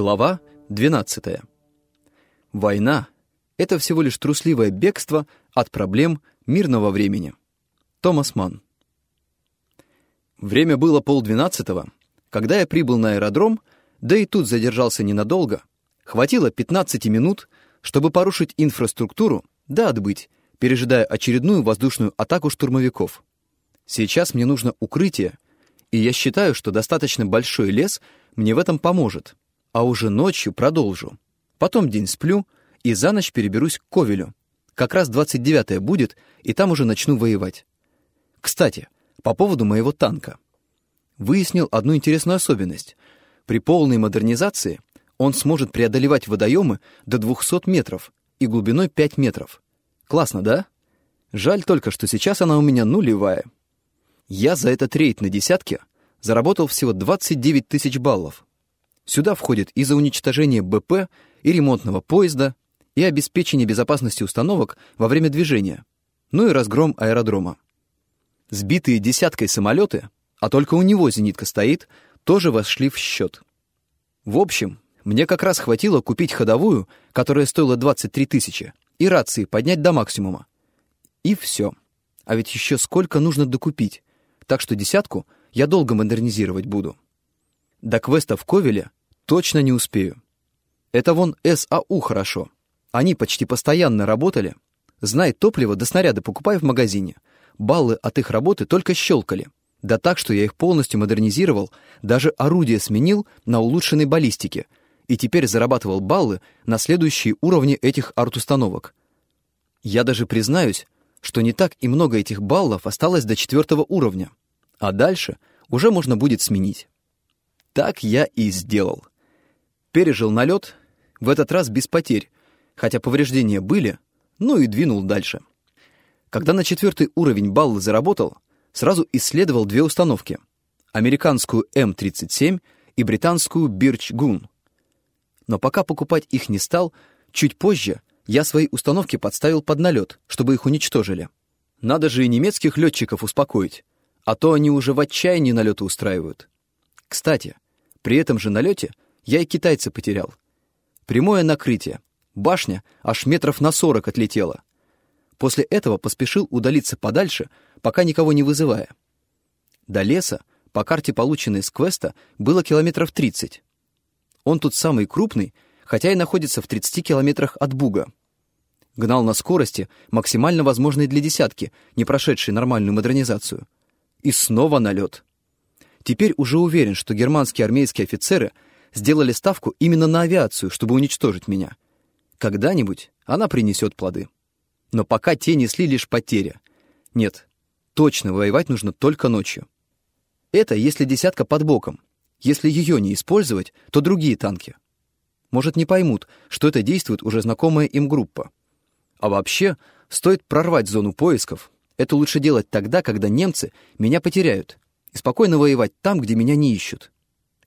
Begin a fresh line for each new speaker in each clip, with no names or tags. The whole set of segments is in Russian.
Глава 12. Война — это всего лишь трусливое бегство от проблем мирного времени. Томас Манн. Время было полдвенадцатого, когда я прибыл на аэродром, да и тут задержался ненадолго. Хватило 15 минут, чтобы порушить инфраструктуру, да отбыть, пережидая очередную воздушную атаку штурмовиков. Сейчас мне нужно укрытие, и я считаю, что достаточно большой лес мне в этом поможет, а уже ночью продолжу. Потом день сплю и за ночь переберусь к Ковелю. Как раз 29-е будет, и там уже начну воевать. Кстати, по поводу моего танка. Выяснил одну интересную особенность. При полной модернизации он сможет преодолевать водоемы до 200 метров и глубиной 5 метров. Классно, да? Жаль только, что сейчас она у меня нулевая. Я за этот рейд на десятке заработал всего 29 тысяч баллов. Сюда входит и за уничтожение БП, и ремонтного поезда, и обеспечение безопасности установок во время движения, ну и разгром аэродрома. Сбитые десяткой самолеты, а только у него зенитка стоит, тоже вошли в счет. В общем, мне как раз хватило купить ходовую, которая стоила 23 тысячи, и рации поднять до максимума. И все. А ведь еще сколько нужно докупить, так что десятку я долго модернизировать буду. До квеста в Ковеле точно не успею. Это вон САУ хорошо. Они почти постоянно работали. Знай топливо до снаряда покупай в магазине — баллы от их работы только щелкали. Да так, что я их полностью модернизировал, даже орудие сменил на улучшенной баллистике, и теперь зарабатывал баллы на следующие уровни этих арт-установок. Я даже признаюсь, что не так и много этих баллов осталось до четвертого уровня, а дальше уже можно будет сменить. Так я и сделал. Пережил налет, в этот раз без потерь, хотя повреждения были, ну и двинул дальше. Когда на четвертый уровень баллы заработал, сразу исследовал две установки — американскую М-37 и британскую Бирч Гун. Но пока покупать их не стал, чуть позже я свои установки подставил под налет, чтобы их уничтожили. Надо же и немецких летчиков успокоить, а то они уже в отчаянии налеты устраивают. Кстати, при этом же налете я и китайца потерял. Прямое накрытие. Башня аж метров на сорок отлетела — После этого поспешил удалиться подальше, пока никого не вызывая. До леса, по карте, полученной с квеста, было километров 30. Он тут самый крупный, хотя и находится в 30 километрах от Буга. Гнал на скорости, максимально возможной для десятки, не прошедшей нормальную модернизацию. И снова налет. Теперь уже уверен, что германские армейские офицеры сделали ставку именно на авиацию, чтобы уничтожить меня. Когда-нибудь она принесет плоды но пока те несли лишь потери. Нет, точно воевать нужно только ночью. Это если десятка под боком. Если ее не использовать, то другие танки. Может, не поймут, что это действует уже знакомая им группа. А вообще, стоит прорвать зону поисков. Это лучше делать тогда, когда немцы меня потеряют, и спокойно воевать там, где меня не ищут.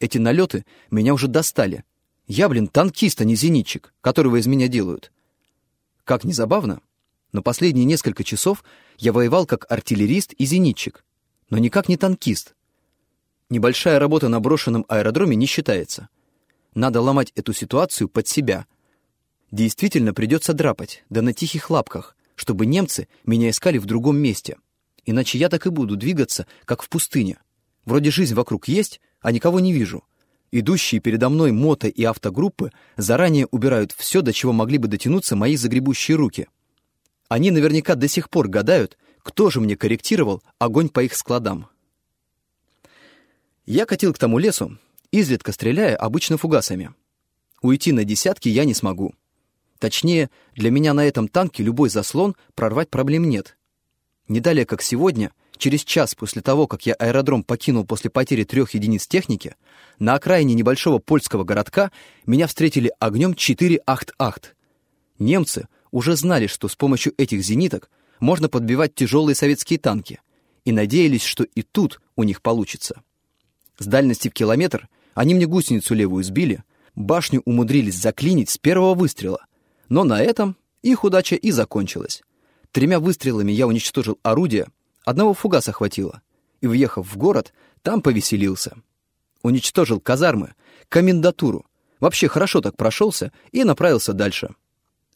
Эти налеты меня уже достали. Я, блин, танкист, а не зенитчик, которого из меня делают. Как ни забавно, но последние несколько часов я воевал как артиллерист и зенитчик, но никак не танкист. Небольшая работа на брошенном аэродроме не считается. Надо ломать эту ситуацию под себя. Действительно придется драпать, да на тихих лапках, чтобы немцы меня искали в другом месте. Иначе я так и буду двигаться, как в пустыне. Вроде жизнь вокруг есть, а никого не вижу. Идущие передо мной мото и автогруппы заранее убирают все, до чего могли бы дотянуться мои загребущие руки. Они наверняка до сих пор гадают, кто же мне корректировал огонь по их складам. Я катил к тому лесу, изредка стреляя обычно фугасами. Уйти на десятки я не смогу. Точнее, для меня на этом танке любой заслон прорвать проблем нет. Не далее, как сегодня, через час после того, как я аэродром покинул после потери трех единиц техники, на окраине небольшого польского городка меня встретили огнем 4 Ахт-Ахт. Немцы уже знали, что с помощью этих зениток можно подбивать тяжелые советские танки, и надеялись, что и тут у них получится. С дальности в километр они мне гусеницу левую сбили, башню умудрились заклинить с первого выстрела, но на этом их удача и закончилась. Тремя выстрелами я уничтожил орудие, одного фугаса хватило, и, въехав в город, там повеселился. Уничтожил казармы, комендатуру, Вообще хорошо так прошелся и направился дальше.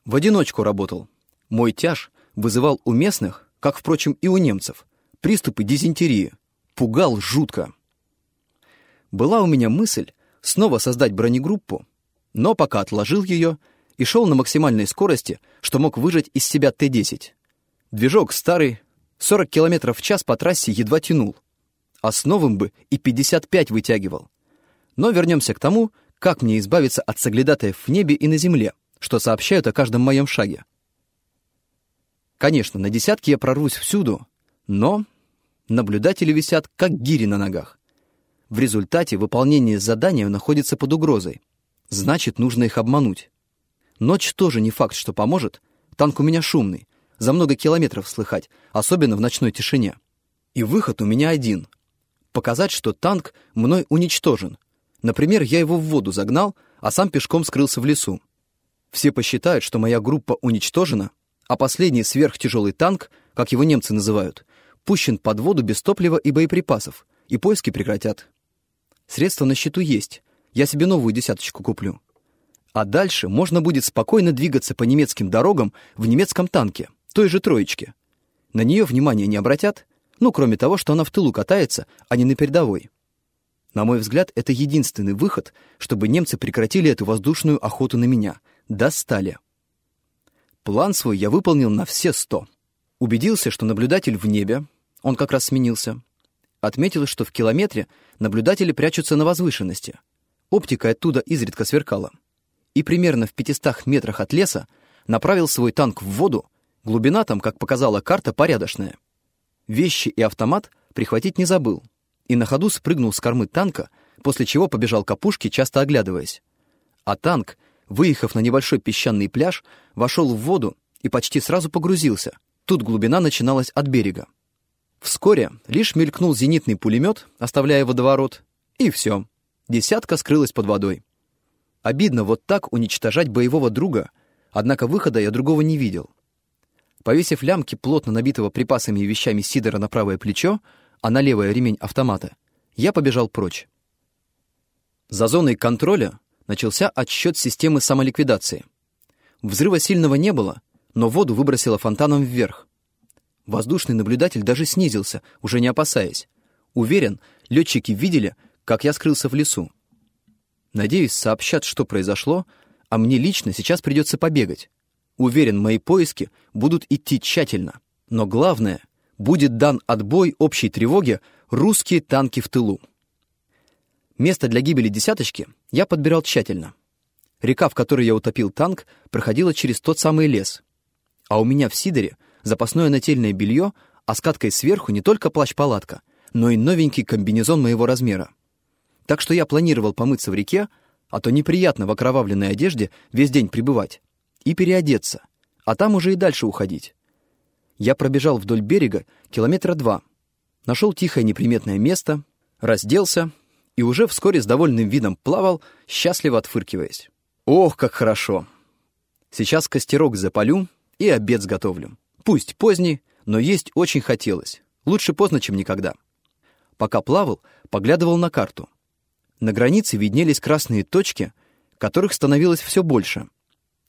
В одиночку работал. Мой тяж вызывал у местных, как, впрочем, и у немцев, приступы дизентерии. Пугал жутко. Была у меня мысль снова создать бронегруппу, но пока отложил ее и шел на максимальной скорости, что мог выжать из себя Т-10. Движок старый, 40 км в час по трассе едва тянул, а с новым бы и 55 вытягивал. Но вернемся к тому, как мне избавиться от соглядатаев в небе и на земле, что сообщают о каждом моем шаге. Конечно, на десятки я прорвусь всюду, но наблюдатели висят, как гири на ногах. В результате выполнение задания находится под угрозой. Значит, нужно их обмануть. Ночь тоже не факт, что поможет. Танк у меня шумный, за много километров слыхать, особенно в ночной тишине. И выход у меня один. Показать, что танк мной уничтожен. Например, я его в воду загнал, а сам пешком скрылся в лесу. Все посчитают, что моя группа уничтожена, а последний сверхтяжелый танк, как его немцы называют, пущен под воду без топлива и боеприпасов, и поиски прекратят. Средства на счету есть, я себе новую десяточку куплю. А дальше можно будет спокойно двигаться по немецким дорогам в немецком танке, той же троечке. На нее внимания не обратят, ну, кроме того, что она в тылу катается, а не на передовой. На мой взгляд, это единственный выход, чтобы немцы прекратили эту воздушную охоту на меня. Достали. План свой я выполнил на все сто. Убедился, что наблюдатель в небе, он как раз сменился. Отметил, что в километре наблюдатели прячутся на возвышенности. Оптика оттуда изредка сверкала и примерно в 500 метрах от леса направил свой танк в воду, глубина там, как показала карта, порядочная. Вещи и автомат прихватить не забыл, и на ходу спрыгнул с кормы танка, после чего побежал к опушке, часто оглядываясь. А танк, выехав на небольшой песчаный пляж, вошел в воду и почти сразу погрузился. Тут глубина начиналась от берега. Вскоре лишь мелькнул зенитный пулемет, оставляя водоворот, и все. Десятка скрылась под водой. Обидно вот так уничтожать боевого друга, однако выхода я другого не видел. Повесив лямки плотно набитого припасами и вещами Сидора на правое плечо, а на левое ремень автомата, я побежал прочь. За зоной контроля начался отсчет системы самоликвидации. Взрыва сильного не было, но воду выбросило фонтаном вверх. Воздушный наблюдатель даже снизился, уже не опасаясь. Уверен, летчики видели, как я скрылся в лесу. Надеюсь, сообщат, что произошло, а мне лично сейчас придется побегать. Уверен, мои поиски будут идти тщательно. Но главное, будет дан отбой общей тревоге русские танки в тылу. Место для гибели десяточки я подбирал тщательно. Река, в которой я утопил танк, проходила через тот самый лес. А у меня в Сидоре запасное нательное белье, а скаткой сверху не только плащ-палатка, но и новенький комбинезон моего размера. Так что я планировал помыться в реке, а то неприятно в окровавленной одежде весь день пребывать, и переодеться, а там уже и дальше уходить. Я пробежал вдоль берега километра два, нашел тихое неприметное место, разделся и уже вскоре с довольным видом плавал, счастливо отфыркиваясь. Ох, как хорошо! Сейчас костерок запалю и обед сготовлю. Пусть поздний, но есть очень хотелось. Лучше поздно, чем никогда. Пока плавал, поглядывал на карту. На границе виднелись красные точки, которых становилось все больше.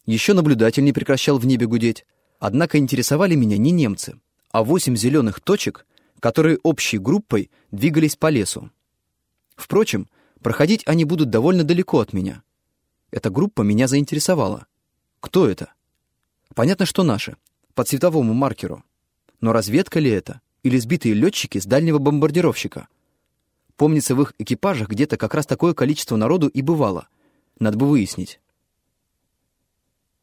Еще наблюдатель не прекращал в небе гудеть. Однако интересовали меня не немцы, а восемь зеленых точек, которые общей группой двигались по лесу. Впрочем, проходить они будут довольно далеко от меня. Эта группа меня заинтересовала. Кто это? Понятно, что наши, по цветовому маркеру. Но разведка ли это? Или сбитые летчики с дальнего бомбардировщика? Помнится, в их экипажах где-то как раз такое количество народу и бывало. Надо бы выяснить.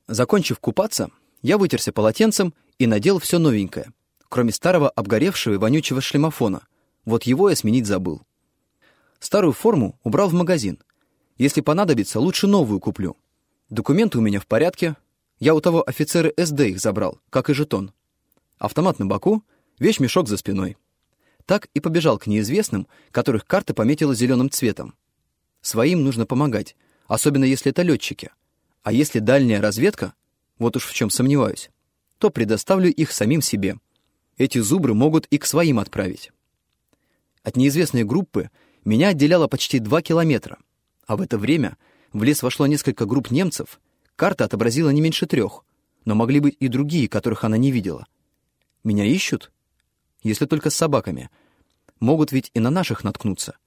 Закончив купаться, я вытерся полотенцем и надел все новенькое, кроме старого обгоревшего и вонючего шлемофона. Вот его я сменить забыл. Старую форму убрал в магазин. Если понадобится, лучше новую куплю. Документы у меня в порядке. Я у того офицера СД их забрал, как и жетон. Автомат на боку, вещь-мешок за спиной так и побежал к неизвестным, которых карта пометила зеленым цветом. Своим нужно помогать, особенно если это летчики. А если дальняя разведка, вот уж в чем сомневаюсь, то предоставлю их самим себе. Эти зубры могут и к своим отправить. От неизвестной группы меня отделяло почти два километра, а в это время В лес вошло несколько групп немцев, карта отобразила не меньше трех, но могли быть и другие, которых она не видела. Меня ищут? Если только с собаками. Могут ведь и на наших наткнуться.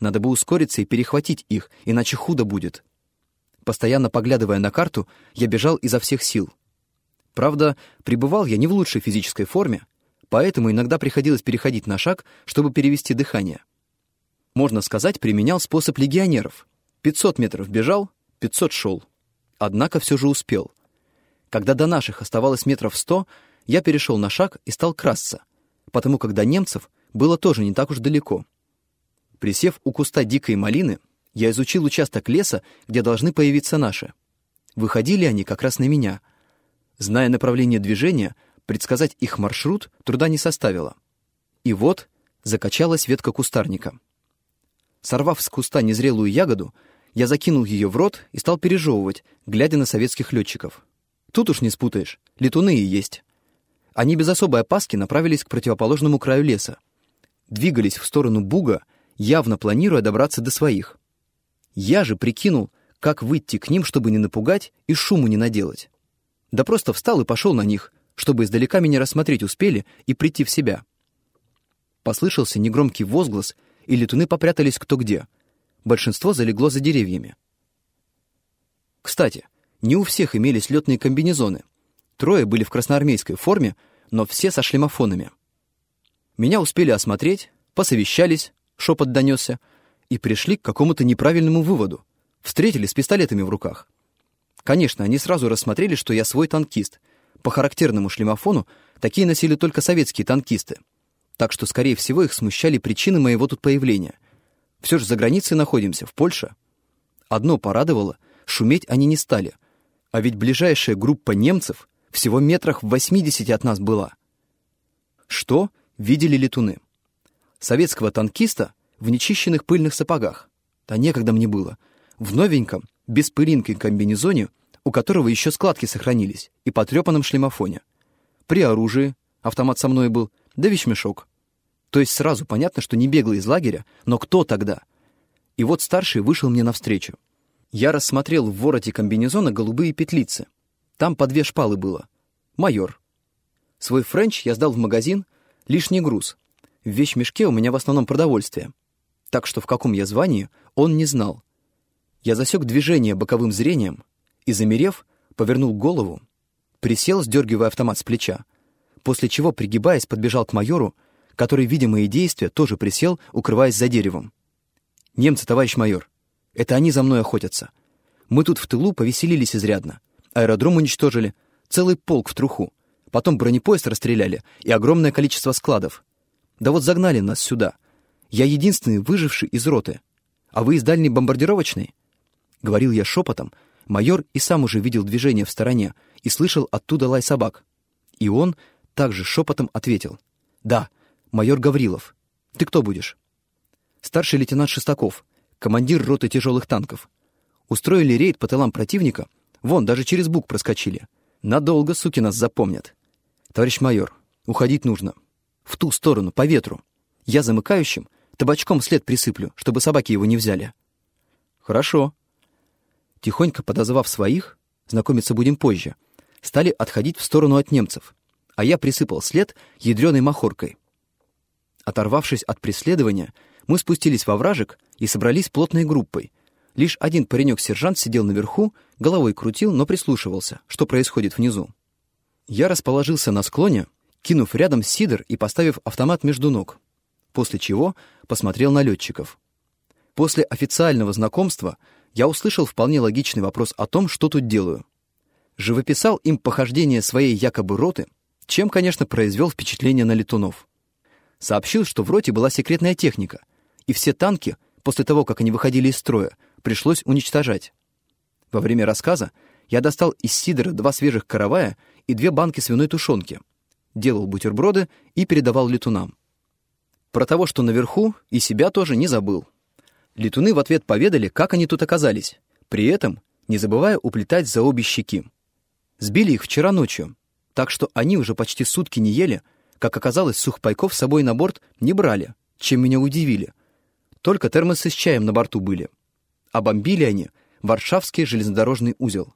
Надо бы ускориться и перехватить их, иначе худо будет. Постоянно поглядывая на карту, я бежал изо всех сил. Правда, пребывал я не в лучшей физической форме, поэтому иногда приходилось переходить на шаг, чтобы перевести дыхание. Можно сказать, применял способ легионеров. 500 метров бежал, 500 шел. Однако все же успел. Когда до наших оставалось метров 100, я перешел на шаг и стал красться, потому как до немцев было тоже не так уж далеко. Присев у куста дикой малины, я изучил участок леса, где должны появиться наши. Выходили они как раз на меня. Зная направление движения, предсказать их маршрут труда не составило. И вот закачалась ветка кустарника. Сорвав с куста незрелую ягоду, я закинул ее в рот и стал пережевывать, глядя на советских летчиков. Тут уж не спутаешь, летуны и есть. Они без особой опаски направились к противоположному краю леса. Двигались в сторону Буга, явно планируя добраться до своих. Я же прикинул, как выйти к ним, чтобы не напугать и шуму не наделать. Да просто встал и пошел на них, чтобы издалека меня рассмотреть успели и прийти в себя. Послышался негромкий возглас, и летуны попрятались кто где. Большинство залегло за деревьями. Кстати, не у всех имелись летные комбинезоны. Трое были в красноармейской форме, но все со шлемофонами. Меня успели осмотреть, посовещались, шепот донесся, и пришли к какому-то неправильному выводу. Встретили с пистолетами в руках. Конечно, они сразу рассмотрели, что я свой танкист. По характерному шлемофону такие носили только советские танкисты. Так что, скорее всего, их смущали причины моего тут появления. Все же за границей находимся, в Польше. Одно порадовало — шуметь они не стали. А ведь ближайшая группа немцев всего метрах в 80 от нас была. Что видели летуны? Советского танкиста в нечищенных пыльных сапогах. Да некогда мне было. В новеньком, без пылинки комбинезоне, у которого еще складки сохранились, и потрепанном шлемофоне. При оружии, автомат со мной был, да вещмешок. То есть сразу понятно, что не беглый из лагеря, но кто тогда? И вот старший вышел мне навстречу. Я рассмотрел в вороте комбинезона голубые петлицы. Там по две шпалы было. Майор. Свой френч я сдал в магазин, лишний груз. В вещмешке у меня в основном продовольствие так что в каком я звании, он не знал. Я засек движение боковым зрением и, замерев, повернул голову, присел, сдергивая автомат с плеча, после чего, пригибаясь, подбежал к майору, который, видя мои действия, тоже присел, укрываясь за деревом. «Немцы, товарищ майор, это они за мной охотятся. Мы тут в тылу повеселились изрядно. Аэродром уничтожили, целый полк в труху. Потом бронепоезд расстреляли и огромное количество складов. Да вот загнали нас сюда, я единственный выживший из роты. А вы из дальней бомбардировочной?» Говорил я шепотом. Майор и сам уже видел движение в стороне и слышал оттуда лай собак. И он также шепотом ответил. «Да, майор Гаврилов. Ты кто будешь?» «Старший лейтенант Шестаков, командир роты тяжелых танков. Устроили рейд по тылам противника, вон, даже через бук проскочили. Надолго, суки, нас запомнят. Товарищ майор, уходить нужно. В ту сторону, по ветру. Я замыкающим, Табачком след присыплю, чтобы собаки его не взяли». «Хорошо». Тихонько подозвав своих, знакомиться будем позже, стали отходить в сторону от немцев, а я присыпал след ядреной махоркой. Оторвавшись от преследования, мы спустились во вражек и собрались плотной группой. Лишь один паренек-сержант сидел наверху, головой крутил, но прислушивался, что происходит внизу. Я расположился на склоне, кинув рядом сидор и поставив автомат между ног после чего посмотрел на летчиков. После официального знакомства я услышал вполне логичный вопрос о том, что тут делаю. Живописал им похождение своей якобы роты, чем, конечно, произвел впечатление на летунов. Сообщил, что в роте была секретная техника, и все танки, после того, как они выходили из строя, пришлось уничтожать. Во время рассказа я достал из сидора два свежих каравая и две банки свиной тушенки, делал бутерброды и передавал летунам. Про того, что наверху, и себя тоже не забыл. Летуны в ответ поведали, как они тут оказались, при этом не забывая уплетать за обе щеки. Сбили их вчера ночью, так что они уже почти сутки не ели, как оказалось, сухпайков с собой на борт не брали, чем меня удивили. Только термосы с чаем на борту были. А бомбили они Варшавский железнодорожный узел.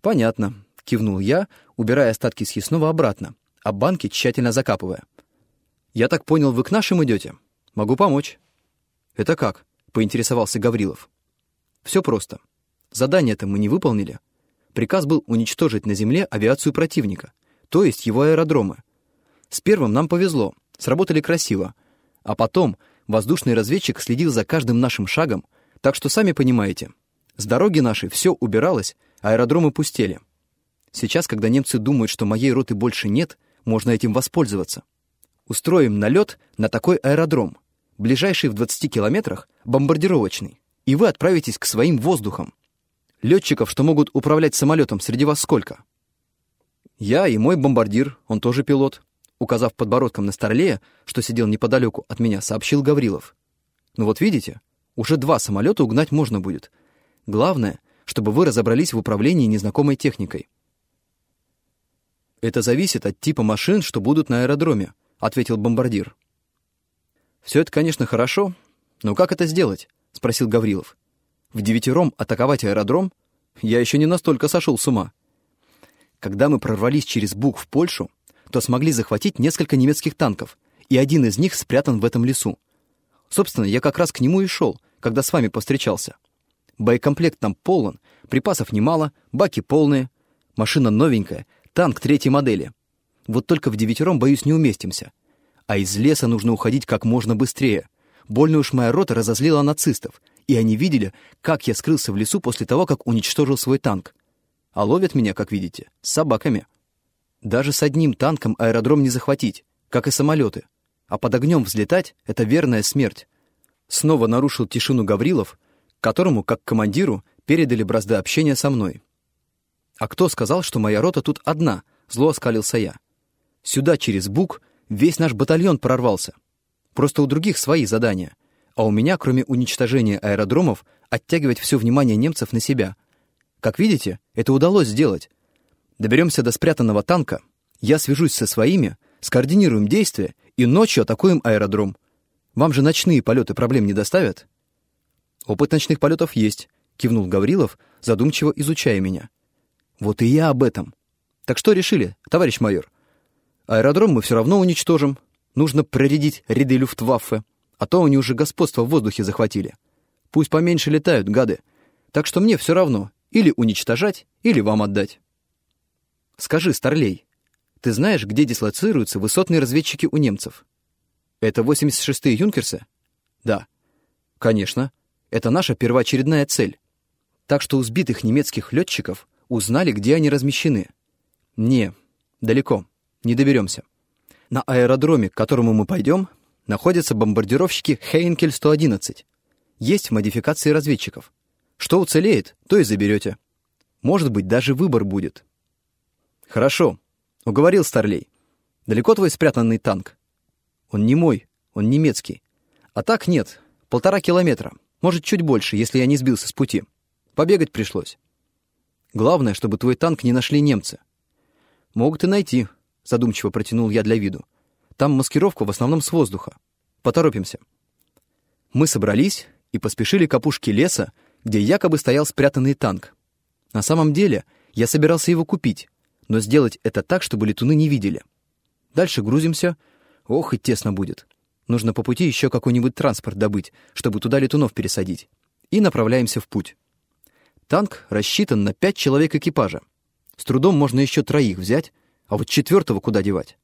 «Понятно», — кивнул я, убирая остатки съестного обратно, а банки тщательно закапывая. «Я так понял, вы к нашим идете? Могу помочь». «Это как?» — поинтересовался Гаврилов. «Все просто. Задание-то мы не выполнили. Приказ был уничтожить на земле авиацию противника, то есть его аэродромы. С первым нам повезло, сработали красиво. А потом воздушный разведчик следил за каждым нашим шагом, так что сами понимаете, с дороги нашей все убиралось, аэродромы пустели. Сейчас, когда немцы думают, что моей роты больше нет, можно этим воспользоваться. Устроим налет на такой аэродром, ближайший в 20 километрах, бомбардировочный, и вы отправитесь к своим воздухам. Летчиков, что могут управлять самолетом, среди вас сколько? Я и мой бомбардир, он тоже пилот. Указав подбородком на Старлея, что сидел неподалеку от меня, сообщил Гаврилов. Ну вот видите, уже два самолета угнать можно будет. Главное, чтобы вы разобрались в управлении незнакомой техникой. Это зависит от типа машин, что будут на аэродроме, ответил бомбардир. Все это, конечно, хорошо, но как это сделать? спросил Гаврилов. В девятером атаковать аэродром? Я еще не настолько сошел с ума. Когда мы прорвались через Буг в Польшу, то смогли захватить несколько немецких танков, и один из них спрятан в этом лесу. Собственно, я как раз к нему и шел, когда с вами повстречался. Боекомплект там полон, припасов немало, баки полные, машина новенькая, танк третьей модели. Вот только в девятером, боюсь, не уместимся. А из леса нужно уходить как можно быстрее. Больно уж моя рота разозлила нацистов, и они видели, как я скрылся в лесу после того, как уничтожил свой танк. А ловят меня, как видите, с собаками. Даже с одним танком аэродром не захватить, как и самолеты. А под огнем взлетать — это верная смерть. Снова нарушил тишину Гаврилов, которому, как командиру, передали бразды общения со мной. «А кто сказал, что моя рота тут одна?» — зло оскалился я. «Сюда через Бук весь наш батальон прорвался. Просто у других свои задания а у меня, кроме уничтожения аэродромов, оттягивать все внимание немцев на себя. Как видите, это удалось сделать. Доберемся до спрятанного танка, я свяжусь со своими, скоординируем действия и ночью атакуем аэродром. Вам же ночные полеты проблем не доставят? Опыт ночных полетов есть, кивнул Гаврилов, задумчиво изучая меня. Вот и я об этом. Так что решили, товарищ майор? Аэродром мы все равно уничтожим. Нужно проредить ряды люфтваффе. А то они уже господство в воздухе захватили. Пусть поменьше летают, гады. Так что мне все равно, или уничтожать, или вам отдать. Скажи, Старлей, ты знаешь, где дислоцируются высотные разведчики у немцев? Это 86-е юнкерсы? Да. Конечно. Это наша первоочередная цель. Так что у сбитых немецких летчиков узнали, где они размещены. Не, далеко, не доберемся. На аэродроме, к которому мы пойдем, находятся бомбардировщики Хейнкель-111. Есть модификации разведчиков. Что уцелеет, то и заберете. Может быть, даже выбор будет. Хорошо, уговорил Старлей. Далеко твой спрятанный танк? Он не мой, он немецкий. А так нет, полтора километра. Может, чуть больше, если я не сбился с пути. Побегать пришлось. Главное, чтобы твой танк не нашли немцы. Могут и найти, задумчиво протянул я для виду. Там маскировка в основном с воздуха. Поторопимся. Мы собрались и поспешили к опушке леса, где якобы стоял спрятанный танк. На самом деле, я собирался его купить, но сделать это так, чтобы летуны не видели. Дальше грузимся. Ох, и тесно будет. Нужно по пути еще какой-нибудь транспорт добыть, чтобы туда летунов пересадить. И направляемся в путь. Танк рассчитан на пять человек экипажа. С трудом можно еще троих взять, а вот четвертого куда девать?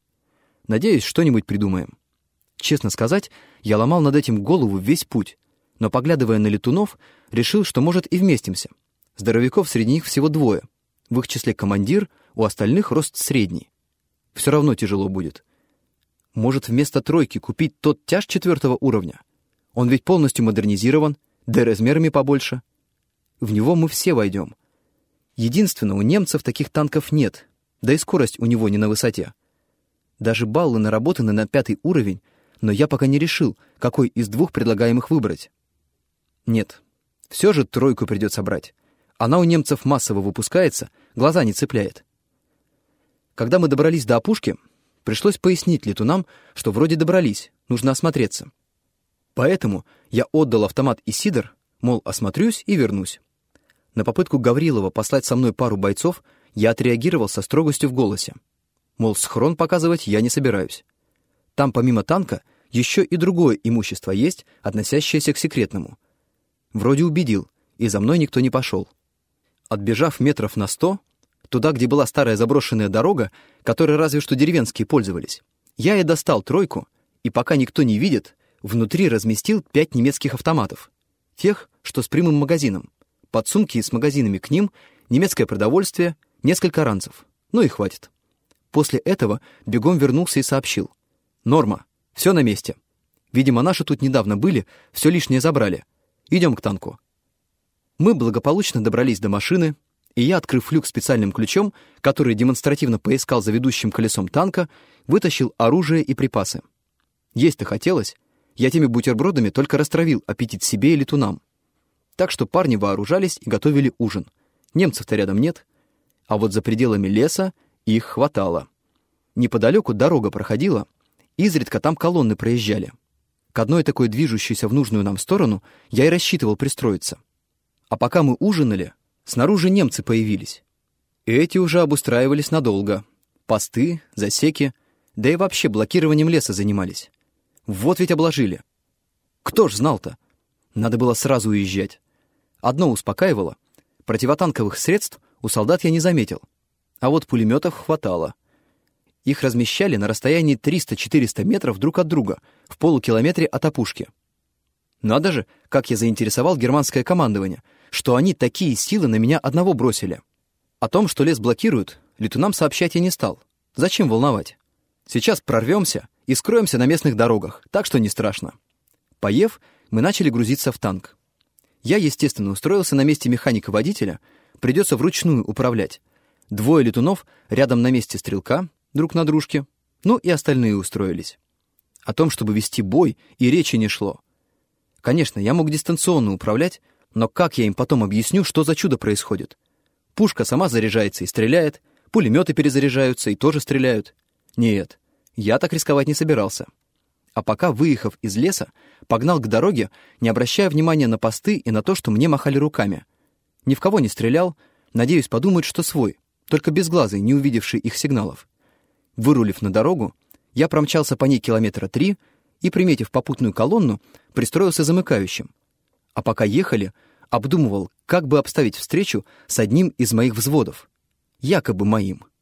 Надеюсь, что-нибудь придумаем. Честно сказать, я ломал над этим голову весь путь, но, поглядывая на летунов, решил, что, может, и вместимся. Здоровяков среди них всего двое. В их числе командир, у остальных рост средний. Все равно тяжело будет. Может, вместо тройки купить тот тяж четвертого уровня? Он ведь полностью модернизирован, да размерами побольше. В него мы все войдем. Единственное, у немцев таких танков нет, да и скорость у него не на высоте. Даже баллы наработаны на пятый уровень, но я пока не решил, какой из двух предлагаемых выбрать. Нет, все же тройку придется брать. Она у немцев массово выпускается, глаза не цепляет. Когда мы добрались до опушки, пришлось пояснить летунам, что вроде добрались, нужно осмотреться. Поэтому я отдал автомат и сидор, мол, осмотрюсь и вернусь. На попытку Гаврилова послать со мной пару бойцов я отреагировал со строгостью в голосе. Мол, схрон показывать я не собираюсь. Там помимо танка еще и другое имущество есть, относящееся к секретному. Вроде убедил, и за мной никто не пошел. Отбежав метров на сто, туда, где была старая заброшенная дорога, которой разве что деревенские пользовались, я и достал тройку, и пока никто не видит, внутри разместил пять немецких автоматов. Тех, что с прямым магазином. Подсумки с магазинами к ним, немецкое продовольствие, несколько ранцев. Ну и хватит. После этого бегом вернулся и сообщил. «Норма, все на месте. Видимо, наши тут недавно были, все лишнее забрали. Идем к танку». Мы благополучно добрались до машины, и я, открыв люк специальным ключом, который демонстративно поискал за ведущим колесом танка, вытащил оружие и припасы. Есть-то хотелось. Я теми бутербродами только растравил аппетит себе и летунам. Так что парни вооружались и готовили ужин. Немцев-то рядом нет. А вот за пределами леса их хватало. Неподалеку дорога проходила, изредка там колонны проезжали. К одной такой движущейся в нужную нам сторону я и рассчитывал пристроиться. А пока мы ужинали, снаружи немцы появились. Эти уже обустраивались надолго. Посты, засеки, да и вообще блокированием леса занимались. Вот ведь обложили. Кто ж знал-то? Надо было сразу уезжать. Одно успокаивало. Противотанковых средств у солдат я не заметил. А вот пулеметов хватало. Их размещали на расстоянии 300-400 метров друг от друга, в полукилометре от опушки. Надо же, как я заинтересовал германское командование, что они такие силы на меня одного бросили. О том, что лес блокируют, летунам сообщать я не стал. Зачем волновать? Сейчас прорвемся, и скроемся на местных дорогах, так что не страшно. Поев, мы начали грузиться в танк. Я, естественно, устроился на месте механика-водителя, придется вручную управлять. Двое летунов рядом на месте стрелка, друг на дружке, ну и остальные устроились. О том, чтобы вести бой, и речи не шло. Конечно, я мог дистанционно управлять, но как я им потом объясню, что за чудо происходит? Пушка сама заряжается и стреляет, пулеметы перезаряжаются и тоже стреляют. Нет, я так рисковать не собирался. А пока, выехав из леса, погнал к дороге, не обращая внимания на посты и на то, что мне махали руками. Ни в кого не стрелял, надеюсь, подумают, что свой, только безглазый, не увидевший их сигналов. Вырулив на дорогу, я промчался по ней километра три и, приметив попутную колонну, пристроился замыкающим. А пока ехали, обдумывал, как бы обставить встречу с одним из моих взводов. Якобы моим —